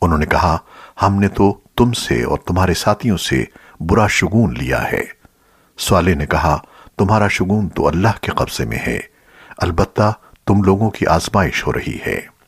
انہوں نے کہا، ہم نے تو تم سے اور تمہارے ساتھیوں سے برا شگون لیا ہے۔ صالح نے کہا، تمہارا شگون تو اللہ کے قبضے میں ہے، البتہ تم لوگوں کی آزمائش ہو رہی ہے۔